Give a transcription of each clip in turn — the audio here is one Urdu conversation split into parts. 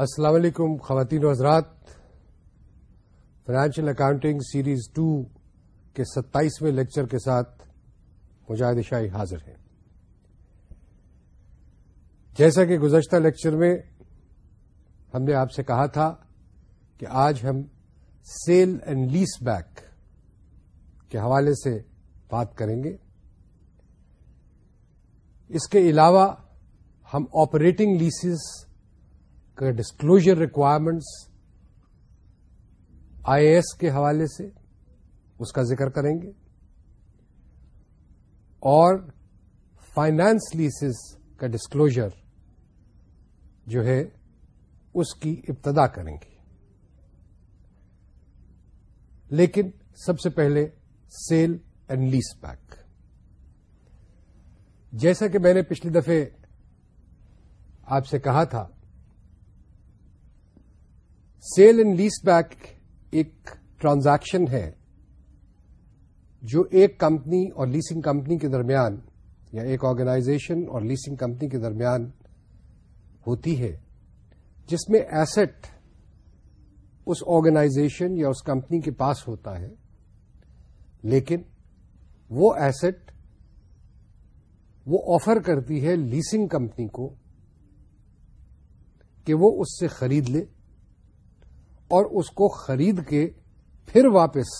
السلام علیکم خواتین و حضرات فائنانشیل اکاؤنٹنگ سیریز ٹو کے ستائیسویں لیکچر کے ساتھ مجاہد شاہی حاضر ہیں جیسا کہ گزشتہ لیکچر میں ہم نے آپ سے کہا تھا کہ آج ہم سیل اینڈ لیس بیک کے حوالے سے بات کریں گے اس کے علاوہ ہم operating leases disclosure requirements I A کے حوالے سے اس کا ذکر کریں گے اور فائنانس لیسز کا ڈسکلوجر جو ہے اس کی ابتدا کریں گے لیکن سب سے پہلے سیل اینڈ لیس پیک جیسا کہ میں نے پچھلی دفعے آپ سے کہا تھا سیل اینڈ لیس بیک ایک ٹرانزیکشن ہے جو ایک کمپنی اور لیسنگ کمپنی کے درمیان یا ایک آرگنائزیشن اور لیسنگ کمپنی کے درمیان ہوتی ہے جس میں ایسٹ اس آرگنائزیشن یا اس کمپنی کے پاس ہوتا ہے لیکن وہ ایسٹ وہ آفر کرتی ہے لیسنگ کمپنی کو کہ وہ اس سے خرید لے اور اس کو خرید کے پھر واپس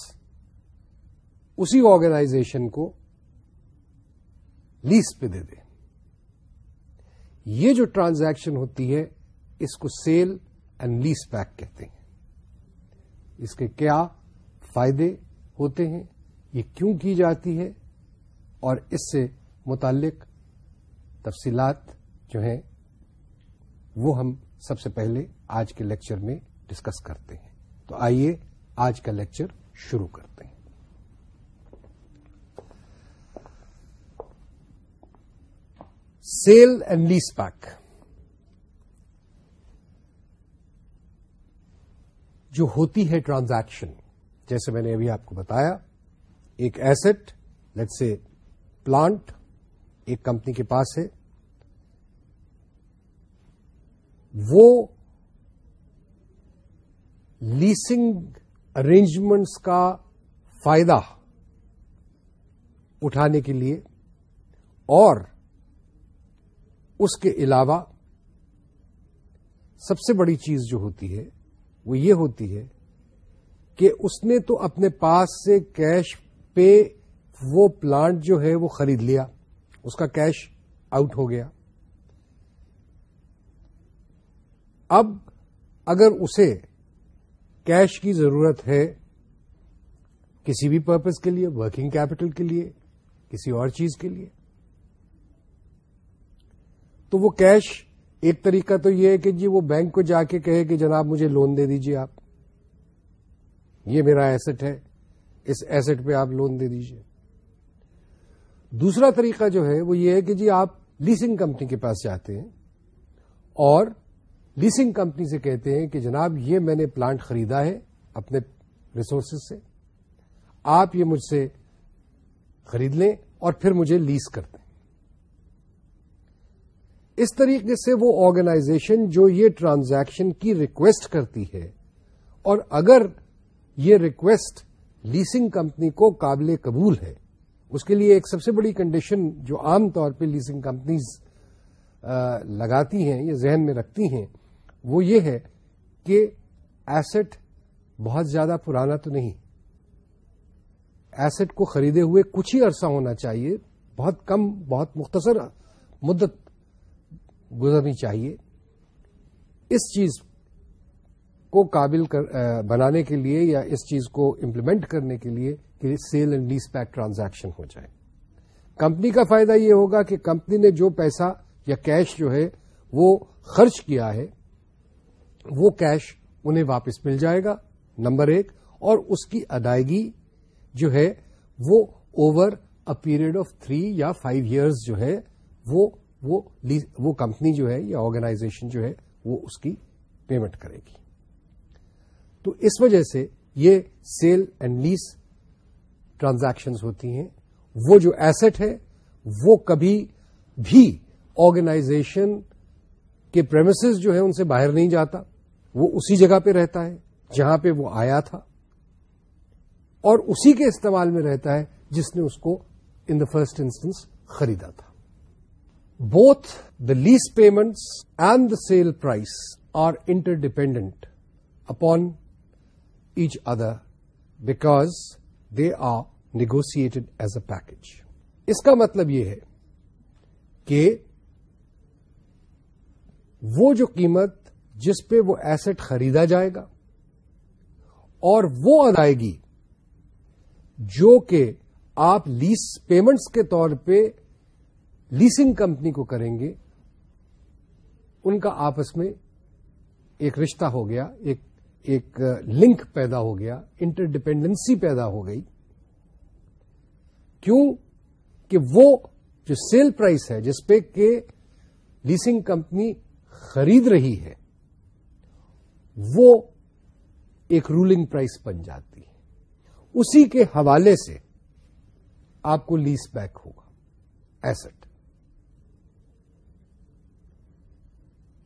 اسی آرگنائزیشن کو لیس پہ دے دے یہ جو ٹرانزیکشن ہوتی ہے اس کو سیل اینڈ لیس پیک کہتے ہیں اس کے کیا فائدے ہوتے ہیں یہ کیوں کی جاتی ہے اور اس سے متعلق تفصیلات جو ہیں وہ ہم سب سے پہلے آج کے لیکچر میں ڈسکس کرتے ہیں تو آئیے آج کا لیکچر شروع کرتے ہیں سیل اینڈ لیس پیک جو ہوتی ہے ٹرانزیکشن جیسے میں نے ابھی آپ کو بتایا ایک ایسٹ لیٹ سے پلانٹ ایک کمپنی کے پاس ہے وہ لیسنگ ارینجمنٹس کا فائدہ اٹھانے کے لیے اور اس کے علاوہ سب سے بڑی چیز جو ہوتی ہے وہ یہ ہوتی ہے کہ اس نے تو اپنے پاس سے کیش پہ وہ پلانٹ جو ہے وہ خرید لیا اس کا کیش آؤٹ ہو گیا اب اگر اسے کیش کی ضرورت ہے کسی بھی پرپز کے لیے ورکنگ کیپٹل کے لیے کسی اور چیز کے لیے تو وہ کیش ایک طریقہ تو یہ ہے کہ جی وہ بینک کو جا کے کہے کہ جناب مجھے لون دے دیجیے آپ یہ میرا ایسٹ ہے اس ایسٹ پہ آپ لون دے دیجیے دوسرا طریقہ جو ہے وہ یہ ہے کہ جی آپ لیسنگ کمپنی کے پاس جاتے ہیں اور لیسنگ کمپنی سے کہتے ہیں کہ جناب یہ میں نے پلانٹ خریدا ہے اپنے ریسورسز سے آپ یہ مجھ سے خرید لیں اور پھر مجھے لیس کر دیں اس طریقے سے وہ آرگنائزیشن جو یہ ٹرانزیکشن کی ریکویسٹ کرتی ہے اور اگر یہ ریکویسٹ لیسنگ کمپنی کو قابل قبول ہے اس کے لیے ایک سب سے بڑی کنڈیشن جو عام طور پہ لیسنگ کمپنیز لگاتی ہیں یا ذہن میں رکھتی ہیں وہ یہ ہے کہ ایسٹ بہت زیادہ پرانا تو نہیں ایسٹ کو خریدے ہوئے کچھ ہی عرصہ ہونا چاہیے بہت کم بہت مختصر مدت گزرنی چاہیے اس چیز کو قابل کر, آ, بنانے کے لیے یا اس چیز کو امپلیمنٹ کرنے کے لیے کہ sale and lease back transaction ہو جائے کمپنی کا فائدہ یہ ہوگا کہ کمپنی نے جو پیسہ یا کیش جو ہے وہ خرچ کیا ہے وہ کیش انہیں واپس مل جائے گا نمبر ایک اور اس کی ادائیگی جو ہے وہ over a period of three یا فائیو ایئرز جو ہے وہ وہ, کمپنی جو ہے یا آرگنائزیشن جو ہے وہ اس کی پیمنٹ کرے گی تو اس وجہ سے یہ سیل اینڈ لیز ٹرانزیکشنز ہوتی ہیں وہ جو ایسٹ ہے وہ کبھی بھی آرگنائزیشن کے پریمسز جو ہے ان سے باہر نہیں جاتا وہ اسی جگہ پہ رہتا ہے جہاں پہ وہ آیا تھا اور اسی کے استعمال میں رہتا ہے جس نے اس کو ان دا فرسٹ انسٹنس خریدا تھا both the lease payments and the sale price are interdependent upon each other because they are negotiated as a package اس کا مطلب یہ ہے کہ وہ جو قیمت جس پہ وہ ایسٹ خریدا جائے گا اور وہ ادائیگی جو کہ آپ لیس پیمنٹس کے طور پہ لیسنگ کمپنی کو کریں گے ان کا آپس میں ایک رشتہ ہو گیا ایک ایک لنک پیدا ہو گیا انٹر ڈیپینڈنسی پیدا ہو گئی کیوں کہ وہ جو سیل پرائس ہے جس پہ کہ لیسنگ کمپنی خرید رہی ہے وہ ایک رولنگ پرائس بن جاتی ہے اسی کے حوالے سے آپ کو لیس بیک ہوگا ایسٹ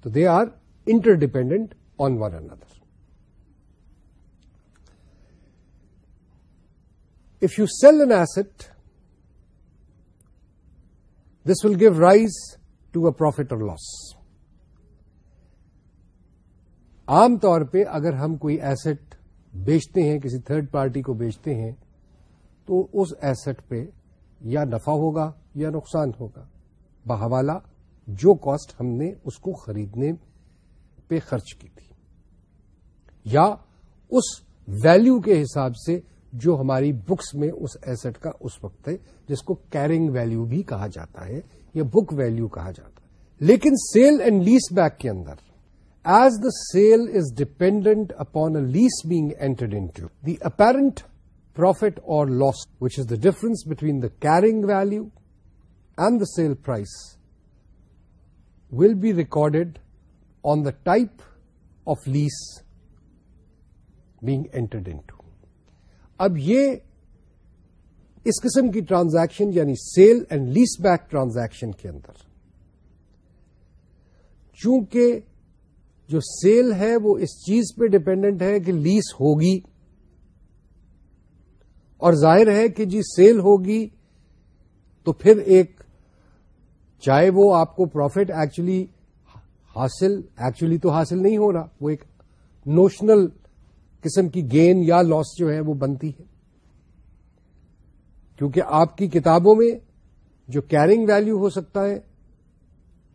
تو they are interdependent on and if you sell an asset this will give rise to a profit or loss عام طور پہ اگر ہم کوئی ایسٹ بیچتے ہیں کسی تھرڈ پارٹی کو بیچتے ہیں تو اس ایسٹ پہ یا نفع ہوگا یا نقصان ہوگا بحوالہ جو کاسٹ ہم نے اس کو خریدنے پہ خرچ کی تھی یا اس ویلیو کے حساب سے جو ہماری بکس میں اس ایسٹ کا اس وقت ہے جس کو کیرنگ ویلیو بھی کہا جاتا ہے یا بک ویلیو کہا جاتا ہے لیکن سیل اینڈ لیس بیک کے اندر as the sale is dependent upon a lease being entered to the apparent profit or loss which is the difference between the carrying value and the sale price will be recorded on the type of lease back entered اب یہ اس قسم کی ٹرانزیکشن یعنی sale and lease back transaction کے اندر چونکہ جو سیل ہے وہ اس چیز پہ ڈپینڈنٹ ہے کہ لیس ہوگی اور ظاہر ہے کہ جی سیل ہوگی تو پھر ایک چاہے وہ آپ کو پروفٹ ایکچولی حاصل ایکچولی تو حاصل نہیں ہو رہا وہ ایک نوشنل قسم کی گین یا لاس جو ہے وہ بنتی ہے کیونکہ آپ کی کتابوں میں جو کیرنگ ویلیو ہو سکتا ہے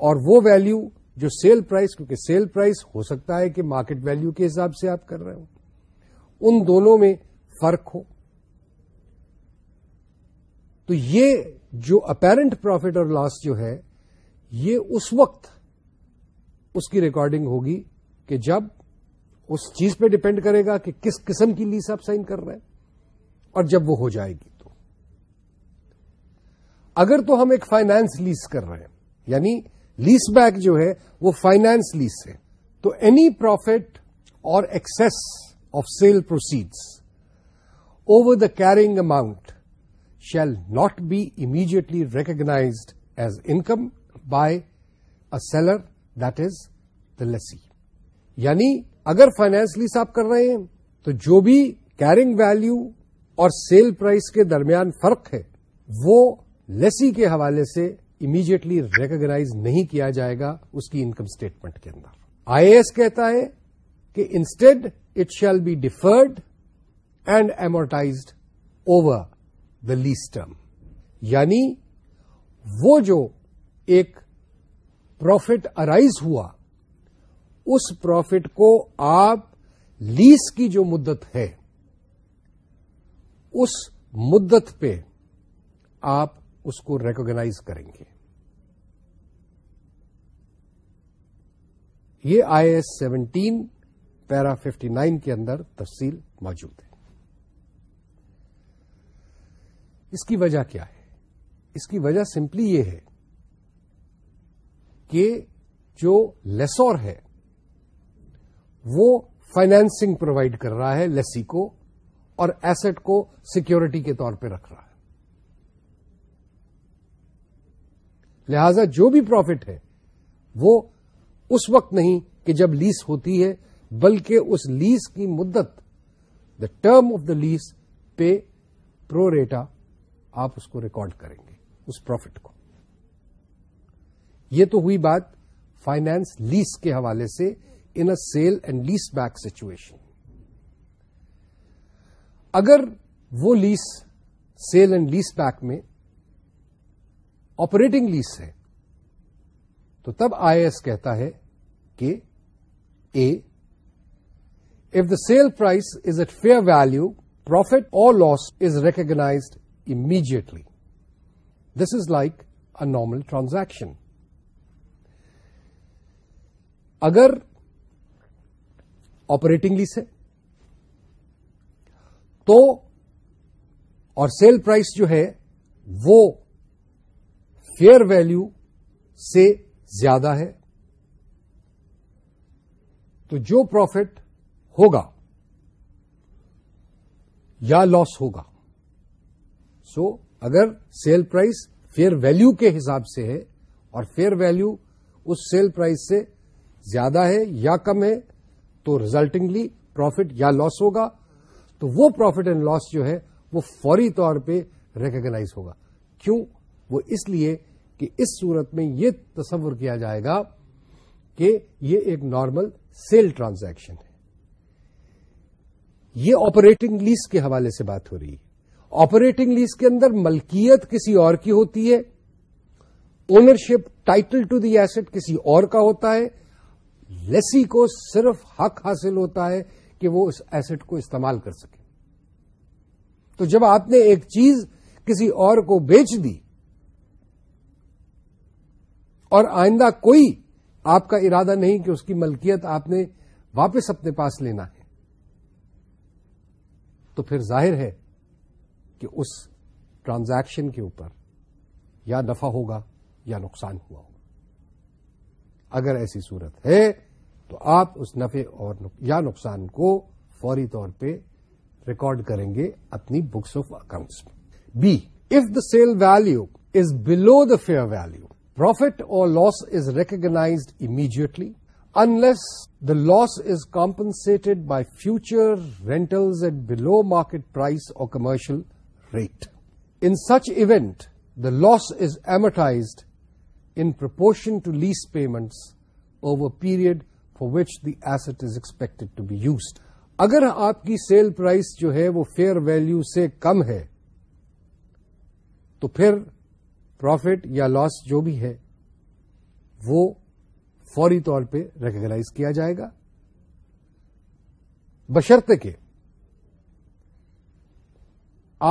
اور وہ ویلیو جو سیل پرائز کیونکہ سیل پرائس ہو سکتا ہے کہ مارکیٹ ویلیو کے حساب سے آپ کر رہے ہو ان دونوں میں فرق ہو تو یہ جو اپیرنٹ پروفٹ اور لاس جو ہے یہ اس وقت اس کی ریکارڈنگ ہوگی کہ جب اس چیز پہ ڈپینڈ کرے گا کہ کس قسم کی لیس آپ سائن کر رہے ہیں اور جب وہ ہو جائے گی تو اگر تو ہم ایک فائنانس لیز کر رہے ہیں یعنی لیس بیک جو ہے وہ فائنانس لیس ہے تو any profit or excess of sale proceeds over the carrying amount shall not be immediately recognised as income by a seller that is the lessee یعنی اگر فائنینس لیس آپ کر رہے ہیں تو جو بھی کیرنگ ویلو اور سیل پرائز کے درمیان فرق ہے وہ لیسی کے حوالے سے امیڈیٹلی ریکگناز نہیں کیا جائے گا اس کی انکم اسٹیٹمنٹ کے اندر آئی ایس کہتا ہے کہ instead it shall be deferred and amortised over the lease term یعنی وہ جو ایک پروفٹ ارائیز ہوا اس پروفٹ کو آپ لیس کی جو مدت ہے اس مدت پہ آپ اس کو ریکگناز کریں گے یہ I S seventeen para fifty nine کے اندر تفصیل موجود ہے اس کی وجہ کیا ہے اس کی وجہ سمپلی یہ ہے کہ جو لیسور ہے وہ فائنینسنگ پرووائڈ کر رہا ہے لیسی کو اور ایسٹ کو سیکیورٹی کے طور پہ رکھ رہا ہے لہذا جو بھی پروفٹ ہے وہ اس وقت نہیں کہ جب لیس ہوتی ہے بلکہ اس لیس کی مدت the term of the lease پے پرو ریٹا آپ اس کو ریکارڈ کریں گے اس پروفٹ کو یہ تو ہوئی بات فائنانس لیس کے حوالے سے in a sale and lease back situation اگر وہ lease sale and lease back میں آپریٹنگ لیس ہے تو تب آئی ایس کہتا ہے کہ A if the sale price is at fair value profit اور loss is recognised immediately this is like a normal transaction اگر آپریٹنگ لیس ہے تو اور سیل پرائز جو ہے وہ فیئر ویلو سے زیادہ ہے تو جو پروفٹ ہوگا یا لاس ہوگا سو so, اگر سیل پرائز فیئر ویلو کے حساب سے ہے اور فیئر ویلو اس سیل پرائز سے زیادہ ہے یا کم ہے تو ریزلٹنگلی پروفٹ یا لاس ہوگا تو وہ پروفٹ اینڈ لاس جو ہے وہ فوری طور پہ ریکگنائز ہوگا کیوں وہ اس لیے کہ اس صورت میں یہ تصور کیا جائے گا کہ یہ ایک نارمل سیل ٹرانزیکشن ہے یہ آپریٹنگ لیس کے حوالے سے بات ہو رہی ہے آپریٹنگ لیس کے اندر ملکیت کسی اور کی ہوتی ہے ownership title to the asset کسی اور کا ہوتا ہے لیسی کو صرف حق حاصل ہوتا ہے کہ وہ اس ایسٹ کو استعمال کر سکے تو جب آپ نے ایک چیز کسی اور کو بیچ دی اور آئندہ کوئی آپ کا ارادہ نہیں کہ اس کی ملکیت آپ نے واپس اپنے پاس لینا ہے تو پھر ظاہر ہے کہ اس ٹرانزیکشن کے اوپر یا نفع ہوگا یا نقصان ہوا ہوگا اگر ایسی صورت ہے تو آپ اس نفع اور یا نقصان کو فوری طور پہ ریکارڈ کریں گے اپنی بکس آف اکاؤنٹس میں B if the sale value is below the fair value profit اور loss is recognised immediately unless the the loss is compensated by future rentals at below market price اور commercial rate in such event the loss is in in proportion to lease payments over period for which the asset is expect to be used اگر آپ کی سیل پرائز جو ہے وہ فیئر ویلو سے کم ہے تو پھر پروفٹ یا لاس جو بھی ہے وہ فوری طور پہ ریکگنائز کیا جائے گا بشرط کے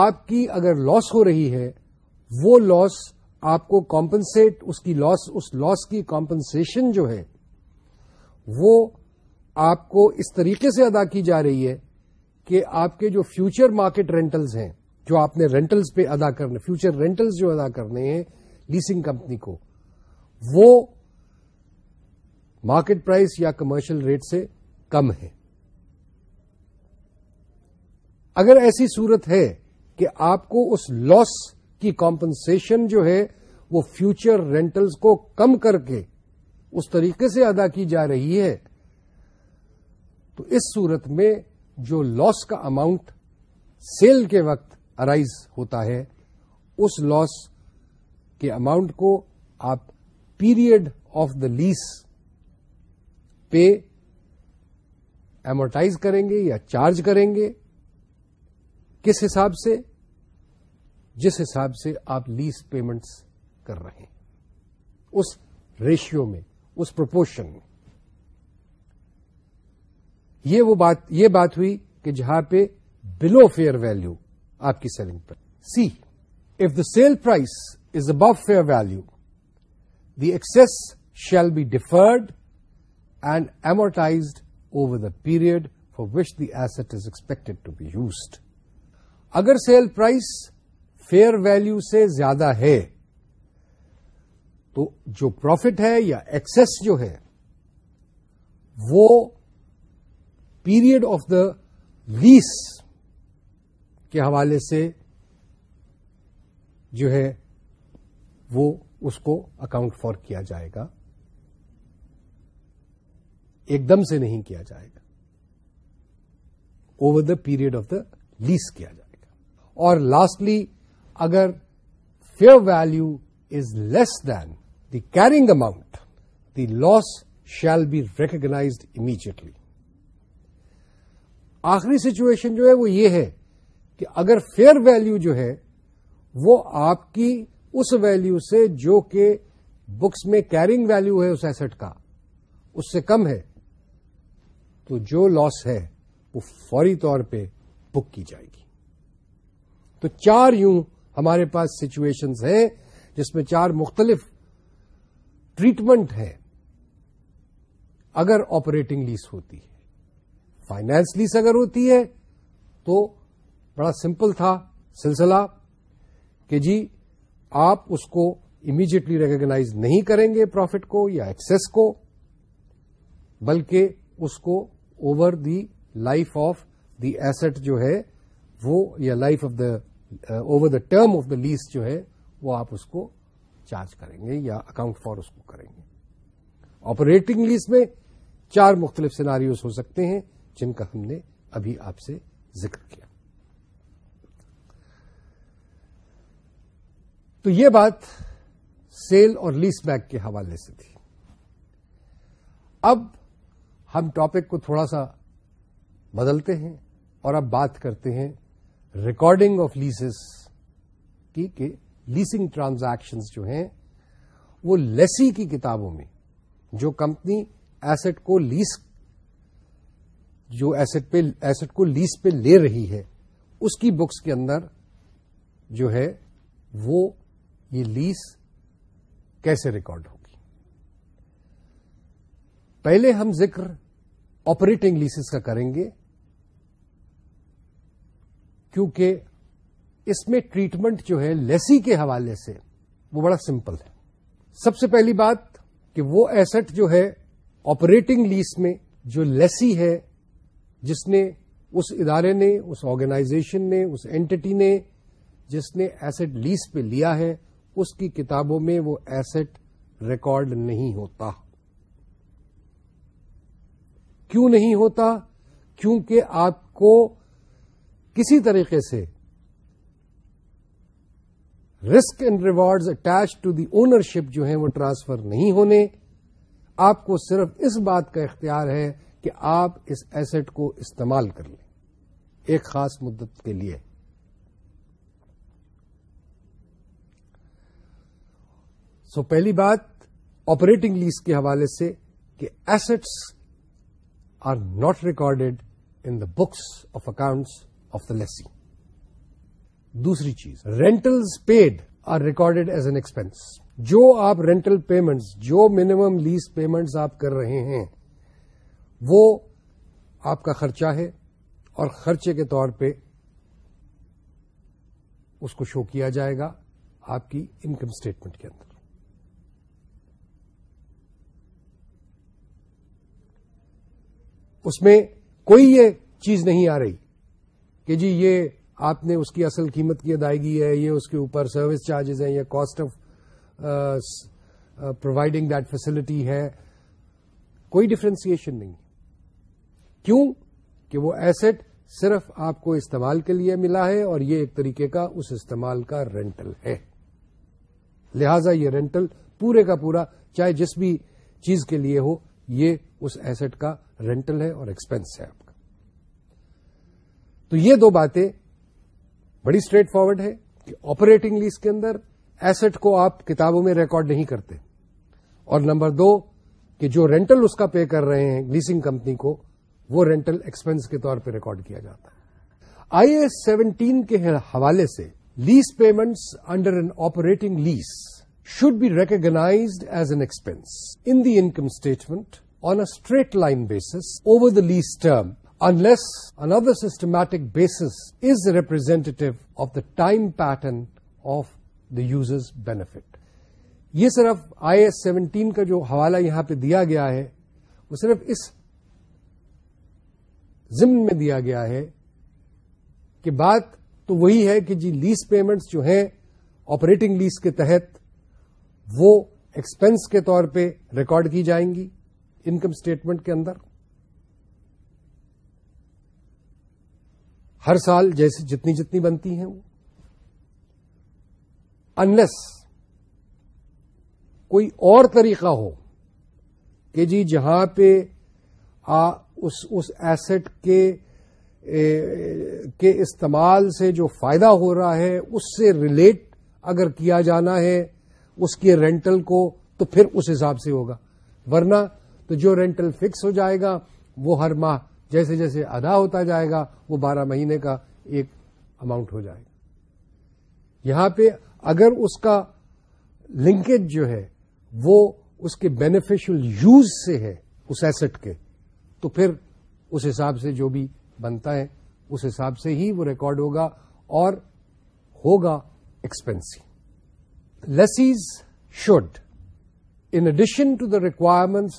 آپ کی اگر لاس ہو رہی ہے وہ لاس آپ کو کمپنسیٹ لاس اس لاس کی کمپنسن جو ہے وہ آپ کو اس طریقے سے ادا کی جا رہی ہے کہ آپ کے جو فیوچر مارکیٹ رینٹلز ہیں جو آپ نے رینٹلس پہ ادا کرنے فیوچر رینٹلز جو ادا کرنے ہیں لیسنگ کمپنی کو وہ مارکیٹ پرائز یا کمرشل ریٹ سے کم ہے اگر ایسی صورت ہے کہ آپ کو اس لاس کی کمپنسیشن جو ہے وہ فیوچر رینٹلس کو کم کر کے اس طریقے سے ادا کی جا رہی ہے تو اس صورت میں جو لاس کا اماؤنٹ سیل کے وقت ارائز ہوتا ہے اس لاس کے اماؤنٹ کو آپ پیریڈ آف دا لیس پہ ایمورٹائز کریں گے یا چارج کریں گے کس حساب سے جس حساب سے آپ لیس پیمنٹس کر رہے ہیں اس ریشیو میں اس پرپورشن میں یہ بات ہوئی کہ جہاں پہ بلو فیئر ویلو آپ کی selling per C if the sale price is above fair value the excess shall be deferred and amortised over the period for which the asset is expected to be used اگر سیل پرائز فیئر ویلو سے زیادہ ہے تو جو پروفٹ ہے یا ایکسس جو ہے وہ پیریڈ آف دا لیس کے حوالے سے جو ہے وہ اس کو اکاؤنٹ فار کیا جائے گا ایک دم سے نہیں کیا جائے گا over the period of the lease کیا جائے گا اور لاسٹلی اگر fair value is less than the carrying amount the loss shall be recognised immediately آخری سچویشن جو ہے وہ یہ ہے کہ اگر فیئر ویلو جو ہے وہ آپ کی اس ویلو سے جو کہ بکس میں کیرنگ ویلو ہے اس ایسٹ کا اس سے کم ہے تو جو لاس ہے وہ فوری طور پہ بک کی جائے گی تو چار یوں ہمارے پاس سچویشن ہیں جس میں چار مختلف ٹریٹمنٹ ہے اگر آپریٹنگ لیس ہوتی ہے فائنینس لیس اگر ہوتی ہے تو بڑا سمپل تھا سلسلہ کہ جی آپ اس کو امیجیٹلی ریکگناز نہیں کریں گے پروفٹ کو یا ایکسس کو بلکہ اس کو over the life of the asset جو ہے وہ یا life of the over the term of the lease جو ہے وہ آپ اس کو چارج کریں گے یا اکاؤنٹ فار اس کو کریں گے آپریٹنگ لیس میں چار مختلف سیناریوز ہو سکتے ہیں جن کا ہم نے ابھی آپ سے ذکر کیا تو یہ بات سیل اور لیس بیک کے حوالے سے تھی اب ہم ٹاپک کو تھوڑا سا بدلتے ہیں اور اب بات کرتے ہیں ریکارڈنگ آف لیسز کی کہ لیسنگ ٹرانزیکشنز جو ہیں وہ لیسی کی کتابوں میں جو کمپنی ایسٹ کو لیس جو ایسٹ پہ ایسٹ کو لیس پہ لے رہی ہے اس کی بکس کے اندر جو ہے وہ یہ لیس کیسے ریکارڈ ہوگی پہلے ہم ذکر آپریٹنگ لیسز کا کریں گے کیونکہ اس میں ٹریٹمنٹ جو ہے لیسی کے حوالے سے وہ بڑا سمپل ہے سب سے پہلی بات کہ وہ ایسٹ جو ہے آپریٹنگ لیس میں جو لیسی ہے جس نے اس ادارے نے اس آرگنائزیشن نے اس اینٹی نے جس نے ایسٹ لیس پہ لیا ہے اس کی کتابوں میں وہ ایسٹ ریکارڈ نہیں ہوتا کیوں نہیں ہوتا کیونکہ آپ کو کسی طریقے سے risk and rewards attach to the ownership جو ہیں وہ ٹرانسفر نہیں ہونے آپ کو صرف اس بات کا اختیار ہے کہ آپ اس ایسٹ کو استعمال کر لیں ایک خاص مدت کے لیے سو پہلی بات آپریٹنگ لیز کے حوالے سے کہ assets are not recorded in the books of accounts of the lessee دوسری چیز rental paid are recorded as an expense جو آپ رینٹل پیمنٹس جو منیمم لیز پیمنٹس آپ کر رہے ہیں وہ آپ کا خرچہ ہے اور خرچے کے طور پہ اس کو شو کیا جائے گا آپ کی انکم اسٹیٹمنٹ کے اندر اس میں کوئی یہ چیز نہیں آ رہی کہ جی یہ آپ نے اس کی اصل قیمت کی ادائیگی ہے یہ اس کے اوپر سروس چارجز ہیں یا cost of providing that facility ہے کوئی ڈفرینسیشن نہیں کیوں کہ وہ ایسٹ صرف آپ کو استعمال کے لیے ملا ہے اور یہ ایک طریقے کا اس استعمال کا رینٹل ہے لہذا یہ رینٹل پورے کا پورا چاہے جس بھی چیز کے لیے ہو یہ اس ایسٹ کا رینٹل ہے اور ایکسپینس ہے آپ کا تو یہ دو باتیں بڑی اسٹریٹ فارورڈ ہے کہ آپریٹنگ لیز کے اندر ایسٹ کو آپ کتابوں میں ریکارڈ نہیں کرتے اور نمبر دو کہ جو رینٹل اس کا پے کر رہے ہیں لیسنگ کمپنی کو وہ رینٹل ایکسپینس کے طور پہ ریکارڈ کیا جاتا ہے آئی ایس سیونٹین کے حوالے سے lease payments under an operating lease should be recognized as an expense in the income statement on a straight line basis over the lease term unless another systematic basis systematic basis is representative of the time pattern of the users benefit یہ صرف آئی ایس سیونٹین کا جو حوالہ یہاں پہ دیا گیا ہے وہ صرف اس ضمن میں دیا گیا ہے کہ بات تو وہی ہے کہ جی لیس پیمنٹس جو ہیں آپریٹنگ لیز کے تحت وہ ایکسپنس کے طور پہ ریکارڈ کی جائیں گی انکم اسٹیٹمنٹ کے اندر ہر سال جیسے جتنی جتنی بنتی ہیں وہ انلیس کوئی اور طریقہ ہو کہ جی جہاں پہ اس اس ایسٹ کے کے استعمال سے جو فائدہ ہو رہا ہے اس سے ریلیٹ اگر کیا جانا ہے اس کے رینٹل کو تو پھر اس حساب سے ہوگا ورنہ تو جو رینٹل فکس ہو جائے گا وہ ہر ماہ جیسے جیسے ادا ہوتا جائے گا وہ بارہ مہینے کا ایک اماؤنٹ ہو جائے گا یہاں پہ اگر اس کا لنکیج جو ہے وہ اس کے بینیفیشل یوز سے ہے اس ایسٹ کے تو پھر اس حساب سے جو بھی بنتا ہے اس حساب سے ہی وہ ریکارڈ ہوگا اور ہوگا expense lessees should in addition to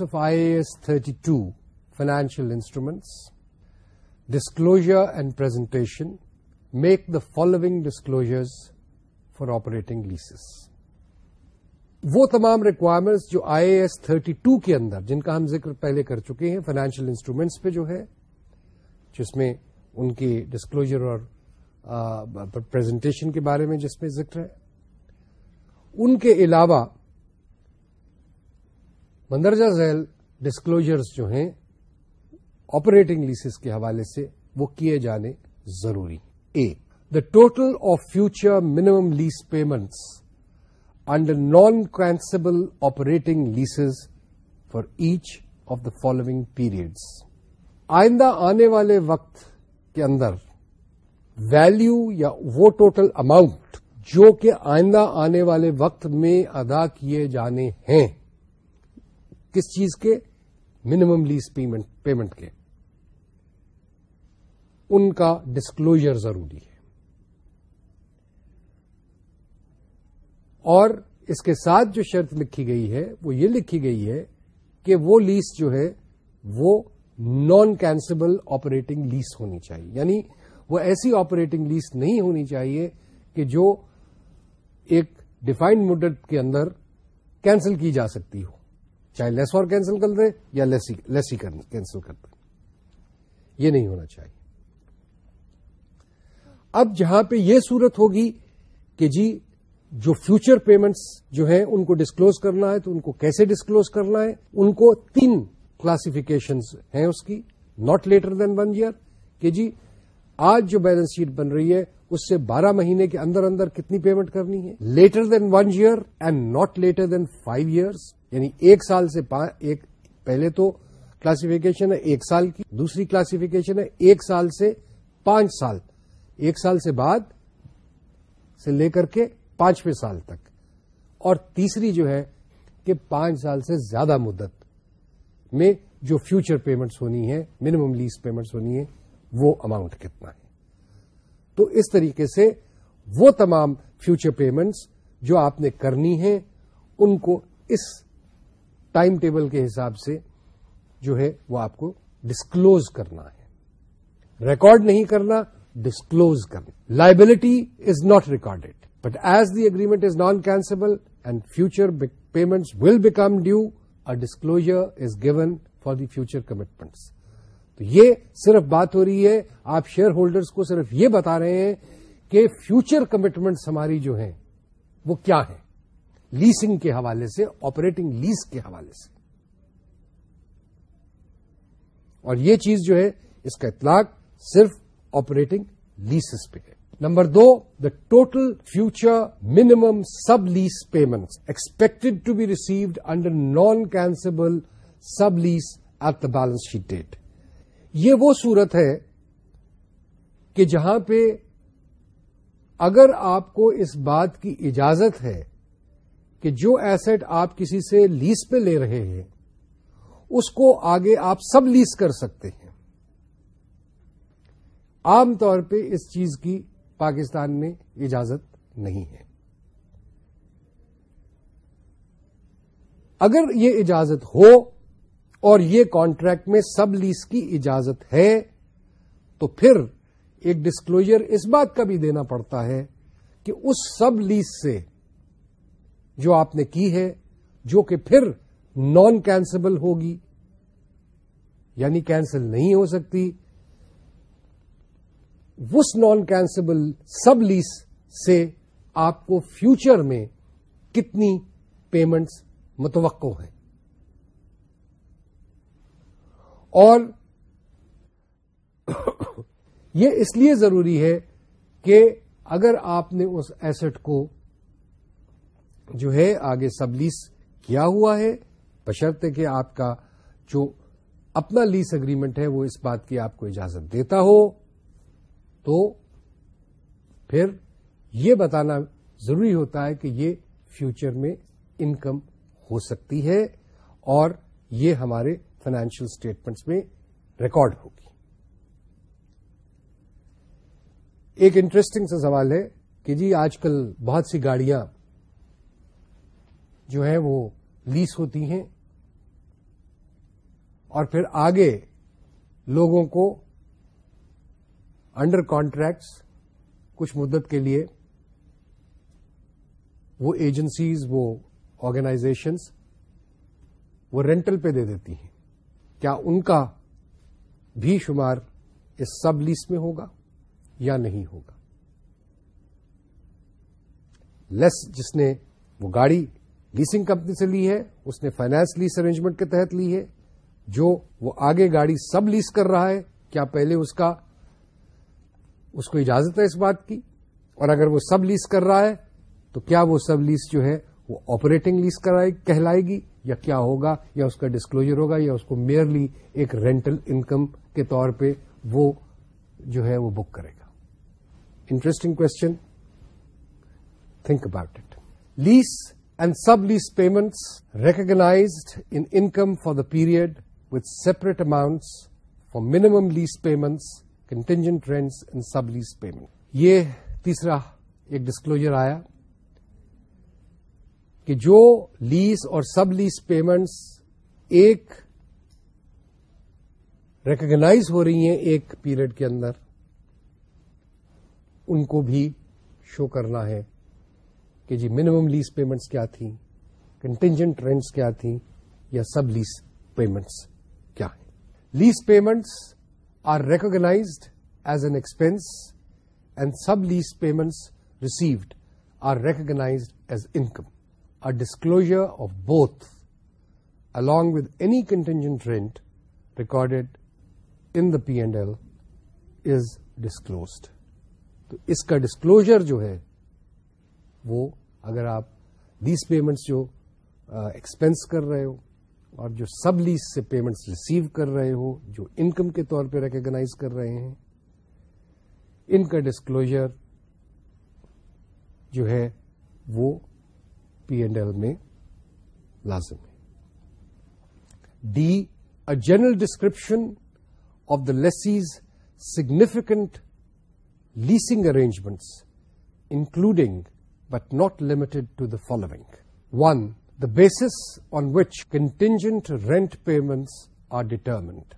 of I A thirty two financial instruments disclosure and presentation make the following disclosures for operating leases وہ تمام ریکوائرمنٹس جو I A S thirty two کے اندر جن کا ہم ذکر پہلے کر چکے ہیں فائنینشیل انسٹرومینٹس پہ جو ہے جس میں ان کی ڈسکلوجر اور پرزنٹیشن کے بارے میں جس میں ذکر ہے ان کے علاوہ مندرجہ ذیل ڈسکلوجرز جو ہیں آپریٹنگ لیسز کے حوالے سے وہ کیے جانے ضروری A the total of future minimum lease payments under non cancellable operating leases for each of the following periods آئندہ آنے والے وقت کے اندر ویلو یا وہ ٹوٹل اماؤنٹ جو کہ آئندہ آنے والے وقت میں ادا کیے جانے ہیں کس چیز کے منیمم لیز پیمنٹ کے ان کا ڈسکلوجر ضروری ہے اور اس کے ساتھ جو شرط لکھی گئی ہے وہ یہ لکھی گئی ہے کہ وہ لیس جو ہے وہ نان کینسبل آپریٹنگ لیس ہونی چاہیے یعنی وہ ایسی آپریٹنگ لیس نہیں ہونی چاہیے کہ جو ایک ڈیفائنڈ مڈٹ کے اندر کینسل کی جا سکتی ہو چاہے لیس اور کینسل کر دیں یا لیسی کینسل کر دیں یہ نہیں ہونا چاہیے اب جہاں پہ یہ صورت ہوگی کہ جی جو فیوچر پیمنٹس جو ہیں ان کو ڈسکلوز کرنا ہے تو ان کو کیسے ڈسکلوز کرنا ہے ان کو تین کلاسفکیشنس ہیں اس کی not later than one year کہ جی آج جو بیلنس شیٹ بن رہی ہے اس سے بارہ مہینے کے اندر اندر کتنی پیمنٹ کرنی ہے later than one year and not later than five years یعنی ایک سال سے ایک پہلے تو کلاسیفیکیشن ہے ایک سال کی دوسری کلاسیفیکیشن ہے ایک سال سے پانچ سال ایک سال سے بعد سے لے کر کے پانچویں سال تک اور تیسری جو ہے کہ پانچ سال سے زیادہ مدت میں جو فیوچر پیمنٹس ہونی ہے منیمم لیز پیمنٹس ہونی ہے وہ اماؤنٹ کتنا ہے تو اس طریقے سے وہ تمام فیوچر پیمنٹس جو آپ نے کرنی ہے ان کو اس ٹائم ٹیبل کے حساب سے جو ہے وہ آپ کو ڈسکلوز کرنا ہے ریکارڈ نہیں کرنا ڈسکلوز کرنا liability is not recorded but as the agreement is non cancellable and future payments will become due a disclosure is given for the future commitments تو یہ صرف بات ہو رہی ہے آپ شیئر ہولڈرس کو صرف یہ بتا رہے ہیں کہ فیوچر کمٹمنٹس ہماری جو ہیں وہ کیا ہیں لیسنگ کے حوالے سے آپریٹنگ لیس کے حوالے سے اور یہ چیز جو ہے اس کا اطلاق صرف آپریٹنگ لیسز پہ ہے number do the total future minimum sub lease payment expected to be received under non cancellable sub lease at the balance sheet date یہ وہ صورت ہے کہ جہاں پہ اگر آپ کو اس بات کی اجازت ہے کہ جو ایسٹ آپ کسی سے لیس پہ لے رہے ہیں اس کو آگے آپ سب لیس کر سکتے ہیں عام طور پہ اس چیز کی پاکستان میں اجازت نہیں ہے اگر یہ اجازت ہو اور یہ کانٹریکٹ میں سب لیس کی اجازت ہے تو پھر ایک ڈسکلوجر اس بات کا بھی دینا پڑتا ہے کہ اس سب لیس سے جو آپ نے کی ہے جو کہ پھر نان کینسبل ہوگی یعنی کینسل نہیں ہو سکتی اس نان کینسبل سب لیس سے آپ کو فیوچر میں کتنی پیمنٹس متوقع ہیں اور یہ اس لیے ضروری ہے کہ اگر آپ نے اس ایسٹ کو جو ہے آگے سب لیس کیا ہوا ہے بشرط کہ آپ کا جو اپنا لیس اگریمنٹ ہے وہ اس بات کی آپ کو اجازت دیتا ہو تو پھر یہ بتانا ضروری ہوتا ہے کہ یہ فیوچر میں انکم ہو سکتی ہے اور یہ ہمارے فائنینشیل اسٹیٹمنٹس میں ریکارڈ ہوگی ایک انٹرسٹنگ سا سوال ہے کہ جی آج کل بہت سی گاڑیاں جو ہے وہ لیس ہوتی ہیں اور پھر آگے لوگوں کو انڈر کانٹریکٹس کچھ مدت کے لیے وہ ایجنسیز وہ آرگنائزیشنس وہ رینٹل پہ دے دیتی ہیں کیا ان کا بھی شمار اس سب لیس میں ہوگا یا نہیں ہوگا لیس جس نے وہ گاڑی لیسنگ کمپنی سے لی ہے اس نے فائنانس لیس ارینجمنٹ کے تحت لی ہے جو وہ آگے گاڑی سب لیس کر رہا ہے کیا پہلے اس اس کا کو اجازت ہے اس بات کی اور اگر وہ سب لیس کر رہا ہے تو کیا وہ سب لیس جو ہے وہ آپریٹنگ لیس یا اس کا ڈسکلوجر ہوگا یا اس کو میئرلی ایک رینٹل انکم کے طور پہ وہ جو ہے وہ بک کرے گا interesting question think about it lease and sub lease payments recognise income for the period with separate amount for minimum lease payments contingent trends in sub lease payment یہ تیسرا ایک ڈسکلوجر آیا کہ جو لیز اور سب لیز پیمنٹس ایک ریکگناز ہو رہی ہیں ایک پیریڈ کے اندر ان کو بھی شو کرنا ہے کہ جی منیمم لیز پیمنٹس کیا تھیں کنٹینجنٹ رینٹس کیا تھیں یا سب لیز پیمنٹس کیا ہیں lease payments are recognise as an expense and sub lease payments received are recognise as income a disclosure of both along with any contingent rent recorded in the P&L is disclosed. تو اس کا ڈسکلوجر جو ہے وہ اگر آپ لیس پیمنٹس جو ایکسپینس کر رہے ہو اور جو سب لیس سے پیمنٹس ریسیو کر رہے ہو جو انکم کے طور پہ ریکگنائز کر رہے ہیں ان کا ڈسکلوجر جو ہے وہ پی اینڈ ایل میں لازم ہے D a general description of the lessees significant leasing arrangements including but not limited to the following. 1. The basis on which contingent rent payments are determined.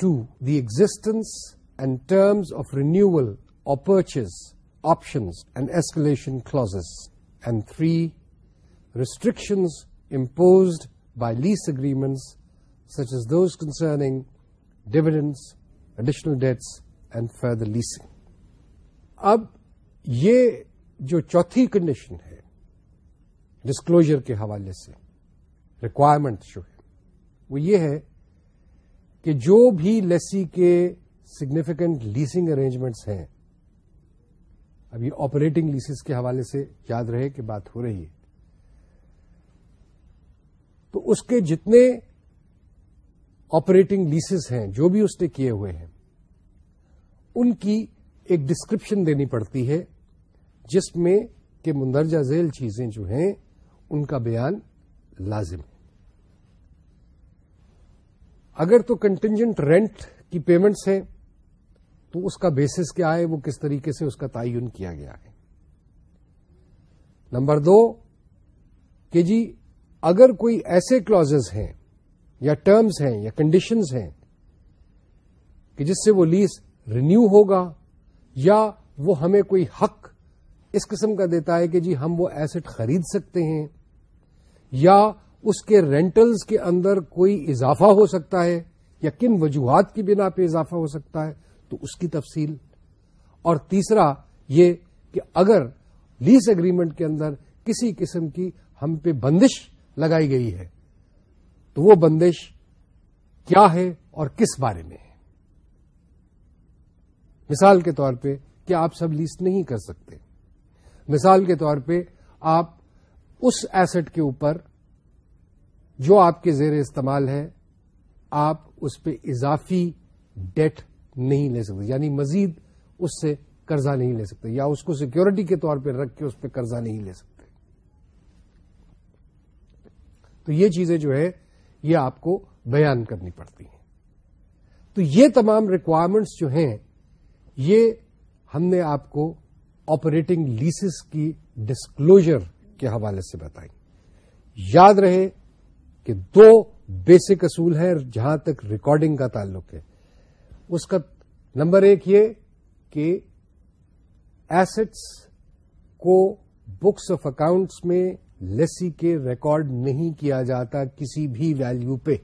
2. The existence and terms of renewal or purchase options and escalation clauses. And 3. Restrictions imposed by lease agreements, such as those concerning dividends, additional debts, and further leasing. Ab, ye جو چوتھی کنڈیشن ہے ڈسکلوجر کے حوالے سے ریکوائرمنٹ جو ہے وہ یہ ہے کہ جو بھی لیسی کے سگنیفیکنٹ لیسنگ ارینجمنٹس ہیں ابھی آپریٹنگ لیسز کے حوالے سے یاد رہے کہ بات ہو رہی ہے تو اس کے جتنے آپریٹنگ لیسز ہیں جو بھی اس نے کیے ہوئے ہیں ان کی ایک ڈسکرپشن دینی پڑتی ہے جس میں کہ مندرجہ ذیل چیزیں جو ہیں ان کا بیان لازم ہے اگر تو کنٹینجنٹ رینٹ کی پیمنٹس ہیں تو اس کا بیسس کیا ہے وہ کس طریقے سے اس کا تعین کیا گیا ہے نمبر دو کہ جی اگر کوئی ایسے کلازز ہیں یا ٹرمز ہیں یا کنڈیشنز ہیں کہ جس سے وہ لیز رینیو ہوگا یا وہ ہمیں کوئی حق اس قسم کا دیتا ہے کہ جی ہم وہ ایسٹ خرید سکتے ہیں یا اس کے رینٹلز کے اندر کوئی اضافہ ہو سکتا ہے یا کن وجوہات کی بنا پہ اضافہ ہو سکتا ہے تو اس کی تفصیل اور تیسرا یہ کہ اگر لیس اگریمنٹ کے اندر کسی قسم کی ہم پہ بندش لگائی گئی ہے تو وہ بندش کیا ہے اور کس بارے میں ہے مثال کے طور پہ کیا آپ سب لیس نہیں کر سکتے مثال کے طور پہ آپ اس ایسٹ کے اوپر جو آپ کے زیر استعمال ہے آپ اس پہ اضافی ڈیٹ نہیں لے سکتے یعنی مزید اس سے قرضہ نہیں لے سکتے یا اس کو سیکیورٹی کے طور پہ رکھ کے اس پہ قرضہ نہیں لے سکتے تو یہ چیزیں جو ہے یہ آپ کو بیان کرنی پڑتی ہیں تو یہ تمام ریکوائرمنٹس جو ہیں یہ ہم نے آپ کو آپریٹنگ لیسز کی ڈسکلوجر کے حوالے سے بتائیں یاد رہے کہ دو بیسک اصول ہیں جہاں تک ریکارڈنگ کا تعلق ہے اس کا نمبر ایک یہ کہ ایسٹس کو بکس آف اکاؤنٹس میں لیسی کے ریکارڈ نہیں کیا جاتا کسی بھی ویلیو پہ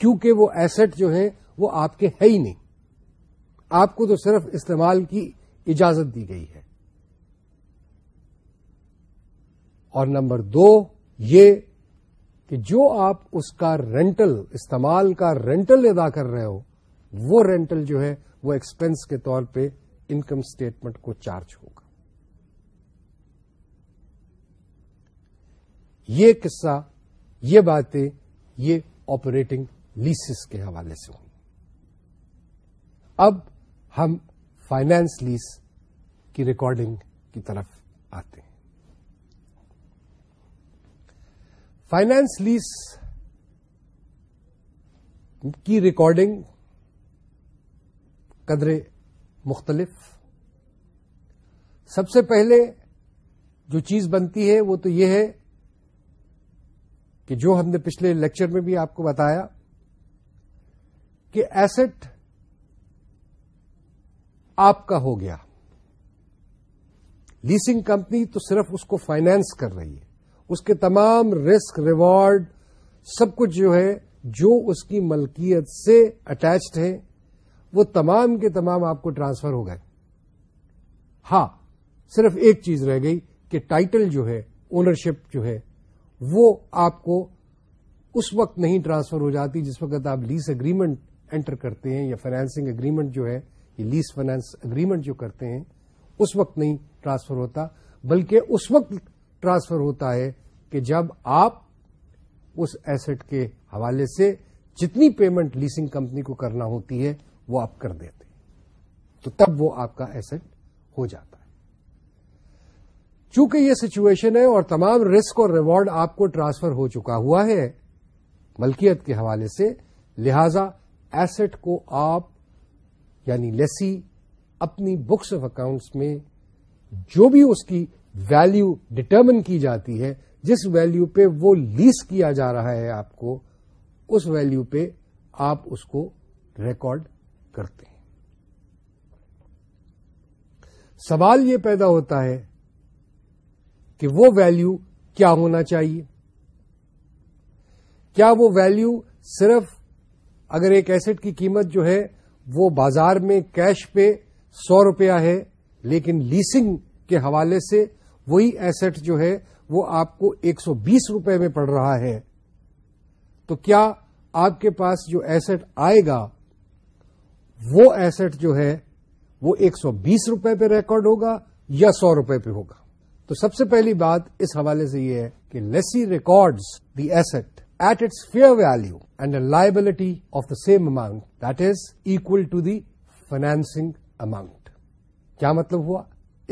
کیونکہ وہ ایسٹ جو ہیں وہ آپ کے ہے ہی نہیں آپ کو تو صرف استعمال کی اجازت دی گئی ہے اور نمبر دو یہ کہ جو آپ اس کا رینٹل استعمال کا رینٹل ادا کر رہے ہو وہ رینٹل جو ہے وہ ایکسپنس کے طور پہ انکم اسٹیٹمنٹ کو چارج ہوگا یہ قصہ یہ باتیں یہ آپریٹنگ لیسز کے حوالے سے ہوں اب ہم فائنانس لیز کی ریکارڈنگ کی طرف آتے ہیں فائنینس لیز کی ریکارڈنگ قدرے مختلف سب سے پہلے جو چیز بنتی ہے وہ تو یہ ہے کہ جو ہم نے پچھلے لیکچر میں بھی آپ کو بتایا کہ ایسٹ آپ کا ہو گیا لیسنگ کمپنی تو صرف اس کو فائنینس کر رہی ہے اس کے تمام رسک ریوارڈ سب کچھ جو ہے جو اس کی ملکیت سے اٹیچڈ ہے وہ تمام کے تمام آپ کو ٹرانسفر ہو گئے ہاں صرف ایک چیز رہ گئی کہ ٹائٹل جو ہے اونرشپ جو ہے وہ آپ کو اس وقت نہیں ٹرانسفر ہو جاتی جس وقت آپ لیس اگریمنٹ انٹر کرتے ہیں یا فائنینسنگ اگریمنٹ جو ہے یہ لیس فائنانس اگریمنٹ جو کرتے ہیں اس وقت نہیں ٹرانسفر ہوتا بلکہ اس وقت ٹرانسفر ہوتا ہے کہ جب آپ اس ایسٹ کے حوالے سے جتنی پیمنٹ لیسنگ کمپنی کو کرنا ہوتی ہے وہ آپ کر دیتے تو تب وہ آپ کا ایسٹ ہو جاتا ہے چونکہ یہ سچویشن ہے اور تمام رسک اور ریوارڈ آپ کو ٹرانسفر ہو چکا ہوا ہے ملکیت کے حوالے سے لہذا ایسٹ کو آپ یعنی لیسی اپنی بکس آف اکاؤنٹس میں جو بھی اس کی ویلو ڈٹرمن کی جاتی ہے جس ویلو پہ وہ لیز کیا جا رہا ہے آپ کو اس ویلو پہ آپ اس کو ریکارڈ کرتے ہیں سوال یہ پیدا ہوتا ہے کہ وہ ویلو کیا ہونا چاہیے کیا وہ ویلو صرف اگر ایک ایسٹ کی قیمت جو ہے وہ بازار میں کیش پہ سو روپیہ ہے لیکن لیسنگ کے حوالے سے وہی ایسٹ جو ہے وہ آپ کو ایک سو بیس روپے میں پڑ رہا ہے تو کیا آپ کے پاس جو ایسٹ آئے گا وہ ایسٹ جو ہے وہ ایک سو بیس روپے پہ ریکارڈ ہوگا یا سو روپے پہ ہوگا تو سب سے پہلی بات اس حوالے سے یہ ہے کہ lessee records the asset at its fair value and liability of the same amount is equal to the financing amount کیا مطلب ہوا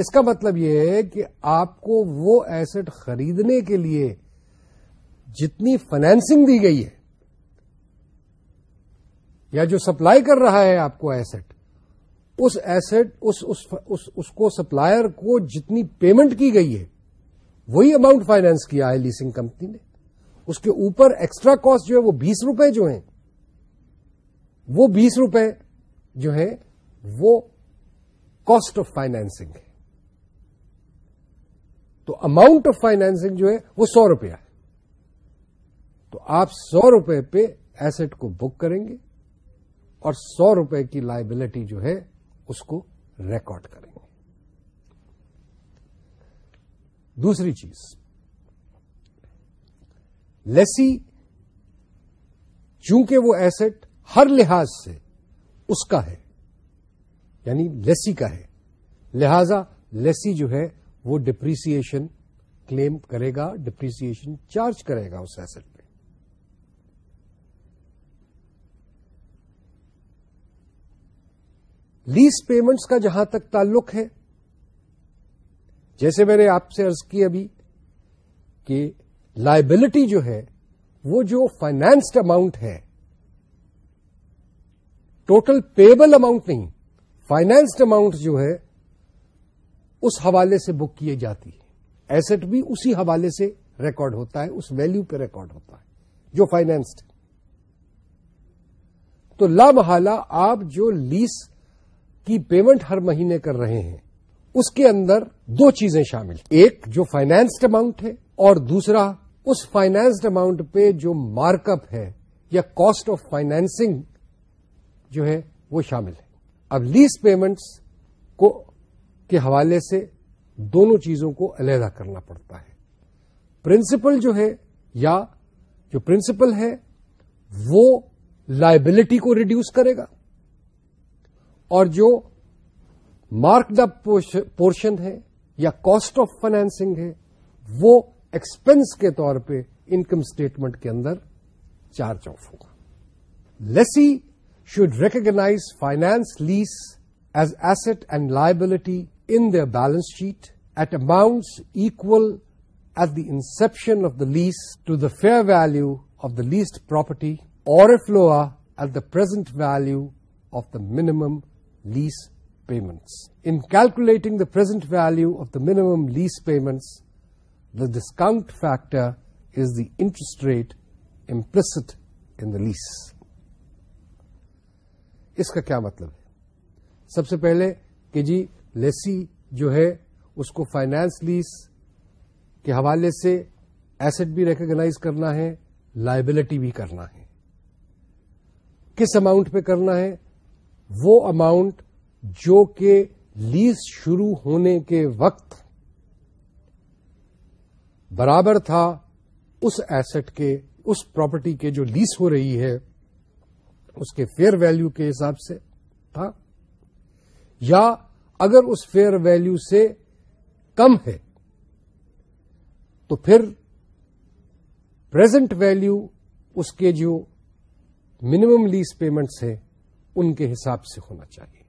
اس کا مطلب یہ ہے کہ آپ کو وہ ایسٹ خریدنے کے لیے جتنی فائنینسنگ دی گئی ہے یا جو سپلائی کر رہا ہے آپ کو ایسٹ اس ایسٹ اس, اس, اس, اس کو سپلائر کو جتنی پیمنٹ کی گئی ہے وہی اماؤنٹ فائنینس کیا ہے لیسنگ کمپنی نے اس کے اوپر ایکسٹرا کاسٹ جو ہے وہ بیس روپے جو ہیں وہ بیس روپے جو ہے وہ کاسٹ آف فائنینسنگ ہے تو اماؤنٹ آف فائنینسنگ جو ہے وہ سو روپیہ ہے تو آپ سو روپے پہ ایسٹ کو بک کریں گے اور سو روپے کی لائبلٹی جو ہے اس کو ریکارڈ کریں گے دوسری چیز لیسی چونکہ وہ ایسٹ ہر لحاظ سے اس کا ہے یعنی لیسی کا ہے لہذا لیسی جو ہے وہ ڈپریسیشن کلیم کرے گا ڈپریسیشن چارج کرے گا اس ایسٹ پہ لیز پیمنٹس کا جہاں تک تعلق ہے جیسے میں نے آپ سے ارض کی ابھی کہ لائبلٹی جو ہے وہ جو فائنانسڈ اماؤنٹ ہے ٹوٹل پیبل اماؤنٹ نہیں فائنینسڈ اماؤنٹ جو ہے اس حوالے سے بک کیے جاتی ہے ایسٹ بھی اسی حوالے سے ریکارڈ ہوتا ہے اس ویلو پہ ریکارڈ ہوتا ہے جو فائنینسڈ تو لا محالہ آپ جو لیس کی پیمنٹ ہر مہینے کر رہے ہیں اس کے اندر دو چیزیں شامل ایک جو فائنینسڈ اماؤنٹ ہے اور دوسرا اس فائنینسڈ اماؤنٹ پہ جو مارک اپ ہے یا کاسٹ آف فائنینسنگ جو ہے وہ شامل ہے اب لیز پیمنٹس کو کے حوالے سے دونوں چیزوں کو علیحدہ کرنا پڑتا ہے پرنسپل جو ہے یا جو پرنسپل ہے وہ لائبلٹی کو ریڈیوس کرے گا اور جو مارک اپ پورشن ہے یا کاسٹ آف فائنینسنگ ہے وہ ایکسپنس کے طور پہ انکم اسٹیٹمنٹ کے اندر چارج آف ہوگا lessee should recognise finance lease as asset and liability in the balance sheet at amounts equal at the inception of the lease to the fair value of the leased property or if lower at the present value of the minimum lease payments in calculating the present value of the minimum lease payments discount factor is the interest rate implicit in the lease اس کا کیا مطلب ہے سب سے پہلے کہ جی لیسی جو ہے اس کو فائنانس لیس کے حوالے سے ایسٹ بھی ریکگنائز کرنا ہے لائبلٹی بھی کرنا ہے کس اماؤنٹ پہ کرنا ہے وہ اماؤنٹ جو کہ لیس شروع ہونے کے وقت برابر تھا اس ایسٹ کے اس پراپرٹی کے جو لیس ہو رہی ہے اس کے فیئر ویلو کے حساب سے تھا یا اگر اس فیئر ویلو سے کم ہے تو پھر پرزینٹ ویلو اس کے جو منیمم لیز پیمنٹس ہیں ان کے حساب سے ہونا چاہیے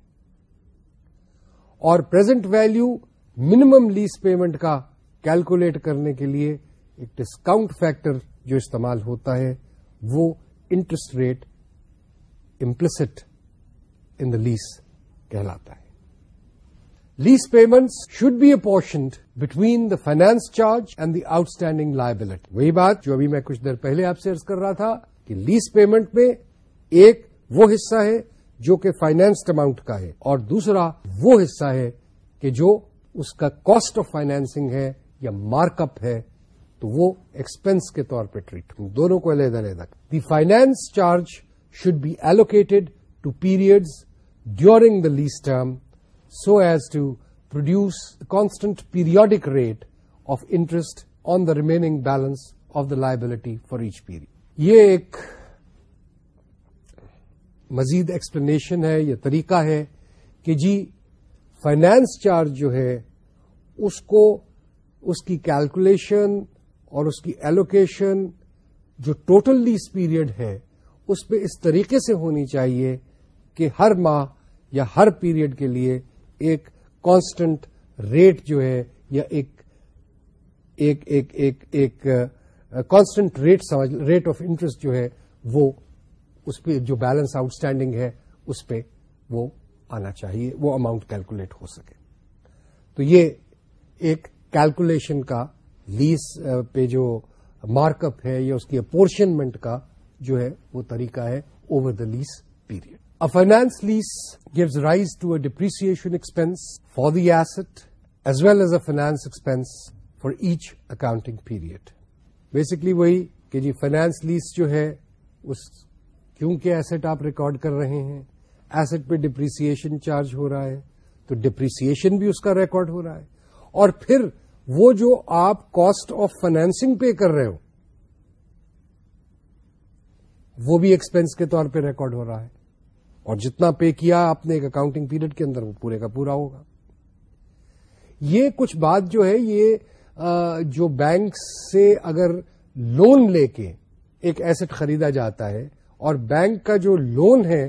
اور present value minimum lease payment کا کیلکولیٹ کرنے کے لیے ایک ڈسکاؤنٹ فیکٹر جو استعمال ہوتا ہے وہ interest rate implicit in the lease کہلاتا ہے lease payments should be apportioned between the finance charge and the outstanding liability وہی بات جو ابھی میں کچھ دیر پہلے آپ سے ارض کر رہا تھا کہ لیس پیمنٹ میں ایک وہ حصہ ہے جو کہ فائنینس اماؤنٹ کا ہے اور دوسرا وہ حصہ ہے کہ جو اس کا کاسٹ آف فائنینسنگ ہے یا مارک اپ ہے تو وہ ایکسپینس کے طور پہ ٹریٹ ہوں دونوں کو علیحدہ علیحدہ the finance charge should be allocated to periods during the lease term so as to produce constant periodic rate of interest on the remaining balance of the liability for each period یہ ایک مزید ایکسپلینیشن ہے یا طریقہ ہے کہ جی فائنینس چارج جو ہے اس کو اس کی کیلکولیشن اور اس کی ایلوکیشن جو ٹوٹل لیس پیریڈ ہے اس پہ اس طریقے سے ہونی چاہیے کہ ہر ماہ یا ہر پیریڈ کے لیے ایک کانسٹنٹ ریٹ جو ہے یا ایک ایک constant rate rate of interest جو ہے وہ اس پہ جو بیلنس آؤٹ اسٹینڈنگ ہے اس پہ وہ آنا چاہیے وہ اماؤنٹ کیلکولیٹ ہو سکے تو یہ ایک کیلکولیشن کا لیز پہ جو مارک اپ ہے یا اس کی اپورشنمنٹ کا جو ہے وہ طریقہ ہے over the lease period a finance lease gives rise to a depreciation expense for the asset as well as a finance expense for each accounting period basically وہی کہ جی فائنانس لیز جو ہے اس کیونکہ ایسٹ آپ ریکارڈ کر رہے ہیں ایسٹ پہ ڈپریسیشن چارج ہو رہا ہے تو ڈپریسیشن بھی اس کا ریکارڈ ہو رہا ہے اور پھر وہ جو آپ کاسٹ آف فائنینسنگ پے کر رہے ہو وہ بھی ایکسپینس کے طور پہ ریکارڈ ہو رہا ہے اور جتنا پے کیا آپ نے ایک اکاؤنٹنگ پیریڈ کے اندر وہ پورے کا پورا ہوگا یہ کچھ بات جو ہے یہ جو بینک سے اگر لون لے کے ایک ایسٹ خریدا جاتا ہے اور بینک کا جو لون ہے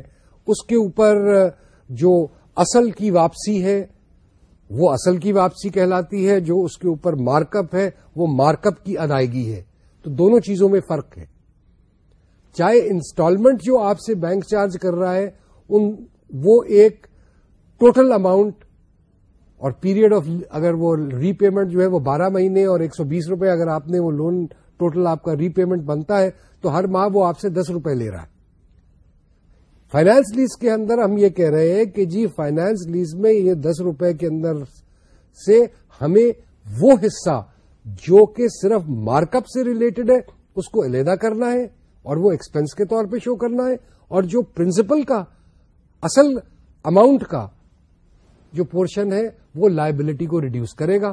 اس کے اوپر جو اصل کی واپسی ہے وہ اصل کی واپسی کہلاتی ہے جو اس کے اوپر مارک اپ ہے وہ مارک اپ کی ادائیگی ہے تو دونوں چیزوں میں فرق ہے چاہے انسٹالمنٹ جو آپ سے بینک چارج کر رہا ہے ان وہ ایک ٹوٹل اماؤنٹ اور پیریڈ آف اگر وہ ری پیمنٹ جو ہے وہ بارہ مہینے اور ایک سو بیس روپئے اگر آپ نے وہ لون ٹوٹل آپ کا ری پیمنٹ بنتا ہے تو ہر ماہ وہ آپ سے دس روپے لے رہا ہے فائنانس لیز کے اندر ہم یہ کہہ رہے ہیں کہ جی فائنانس لیز میں یہ دس روپے کے اندر سے ہمیں وہ حصہ جو کہ صرف مارک اپ سے ریلیٹڈ ہے اس کو علیحدہ کرنا ہے اور وہ ایکسپنس کے طور پہ شو کرنا ہے اور جو پرنسپل کا اصل اماؤنٹ کا جو پورشن ہے وہ لائبلٹی کو ریڈیوس کرے گا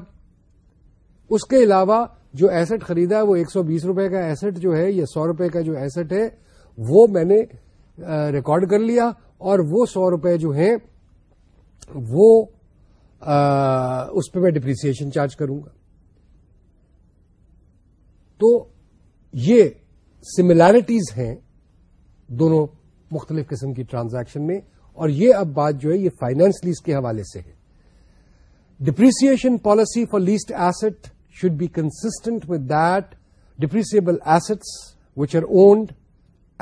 اس کے علاوہ جو ایسٹ خریدا ہے وہ ایک سو بیس روپئے کا ایسٹ جو ہے یا سو روپئے کا جو ایسٹ ہے وہ میں نے ریکارڈ کر لیا اور وہ سو روپے جو ہیں وہ اس پہ میں ڈپریسن چارج کروں گا تو یہ سملیرٹیز ہیں دونوں مختلف قسم کی ٹرانزیکشن میں اور یہ اب بات جو ہے یہ فائنانس لیز کے حوالے سے ہے depreciation policy for leased assets should be consistent with that depreciable assets which are owned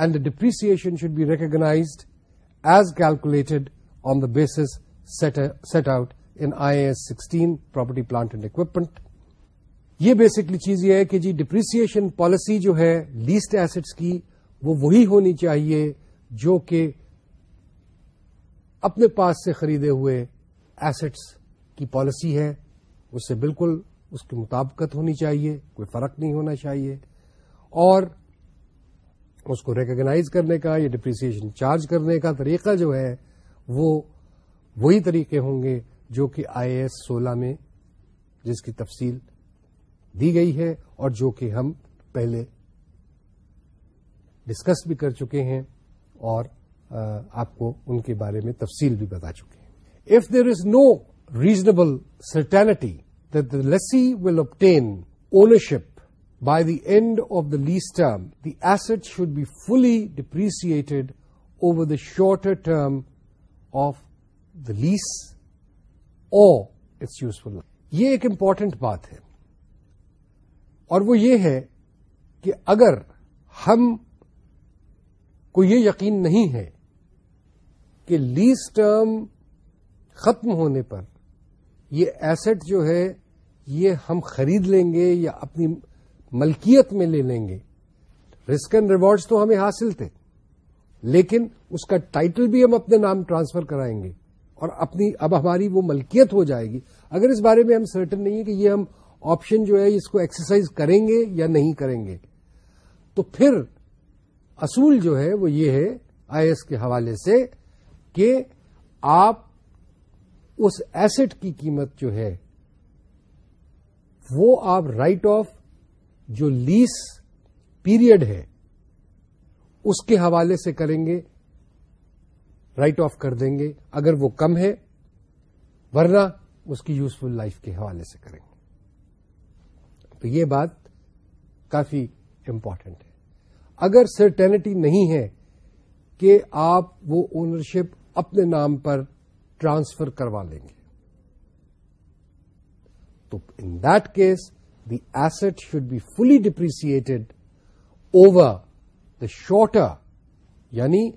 and depreciation should be recognised as calculated on the set set out IAS sixteen property plant and equipment یہ بیسکلی چیز یہ ہے کہ جی ڈپریسن پالیسی جو ہے لیسٹ ایسٹس کی وہ وہی ہونی چاہیے جو کہ اپنے پاس سے خریدے ہوئے ایسٹس کی پالیسی ہے اس سے بالکل اس کی مطابقت ہونی چاہیے کوئی فرق نہیں ہونا چاہیے اور اس کو ریکگنائز کرنے کا یا ڈپریسیشن چارج کرنے کا طریقہ جو ہے وہ وہی طریقے ہوں گے جو کہ آئی ایس سولہ میں جس کی تفصیل دی گئی ہے اور جو کہ ہم پہلے ڈسکس بھی کر چکے ہیں اور آپ کو ان کے بارے میں تفصیل بھی بتا چکے ہیں if there is no reasonable certainty the lessee will obtain ownership by the end of the the term the asset should be fully the over the shorter term of the its useful useful یہ ایک امپورٹنٹ بات ہے اور وہ یہ ہے کہ اگر ہم کو یہ یقین نہیں ہے کہ لیس ٹرم ختم ہونے پر یہ ایسٹ جو ہے یہ ہم خرید لیں گے یا اپنی ملکیت میں لے لیں گے رسک اینڈ ریوارڈس تو ہمیں حاصل تھے لیکن اس کا ٹائٹل بھی ہم اپنے نام ٹرانسفر کرائیں گے اور اپنی اب ہماری وہ ملکیت ہو جائے گی اگر اس بارے میں ہم سرٹن نہیں ہے کہ یہ ہم آپشن جو ہے اس کو ایکسرسائز کریں گے یا نہیں کریں گے تو پھر اصول جو ہے وہ یہ ہے آئی ایس کے حوالے سے کہ آپ اس ایسٹ کی قیمت جو ہے وہ آپ رائٹ آف جو لیس پیریڈ ہے اس کے حوالے سے کریں گے رائٹ آف کر دیں گے اگر وہ کم ہے ورنہ اس کی یوزفل لائف کے حوالے سے کریں گے تو یہ بات کافی امپورٹنٹ ہے اگر سرٹینٹی نہیں ہے کہ آپ وہ اونرشپ اپنے نام پر ٹرانسفر کروا لیں گے تو in that case asset should be fully depreciated over the shorter یعنی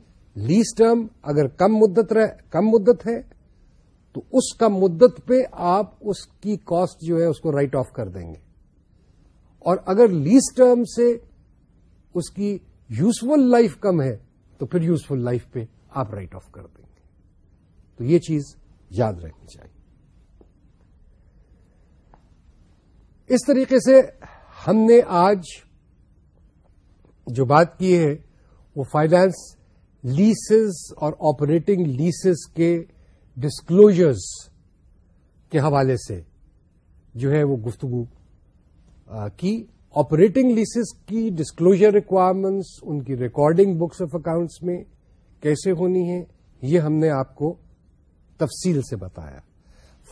لیز ٹرم اگر کم مدت رہ, کم مدت ہے تو اس کم مدت پہ آپ اس کی کاسٹ جو ہے اس کو رائٹ آف کر دیں گے اور اگر لیز ٹرم سے اس کی یوزفل لائف کم ہے تو پھر یوزفل لائف پہ آپ رائٹ آف کر دیں گے تو یہ چیز یاد رکھنی چاہیے اس طریقے سے ہم نے آج جو بات کی ہے وہ فائنانس لیسز اور آپریٹنگ لیسز کے ڈسکلوجرز کے حوالے سے جو ہے وہ گفتگو کی آپریٹنگ لیسز کی ڈسکلوجر ریکوائرمنٹس ان کی ریکارڈنگ بکس آف اکاؤنٹس میں کیسے ہونی ہے یہ ہم نے آپ کو تفصیل سے بتایا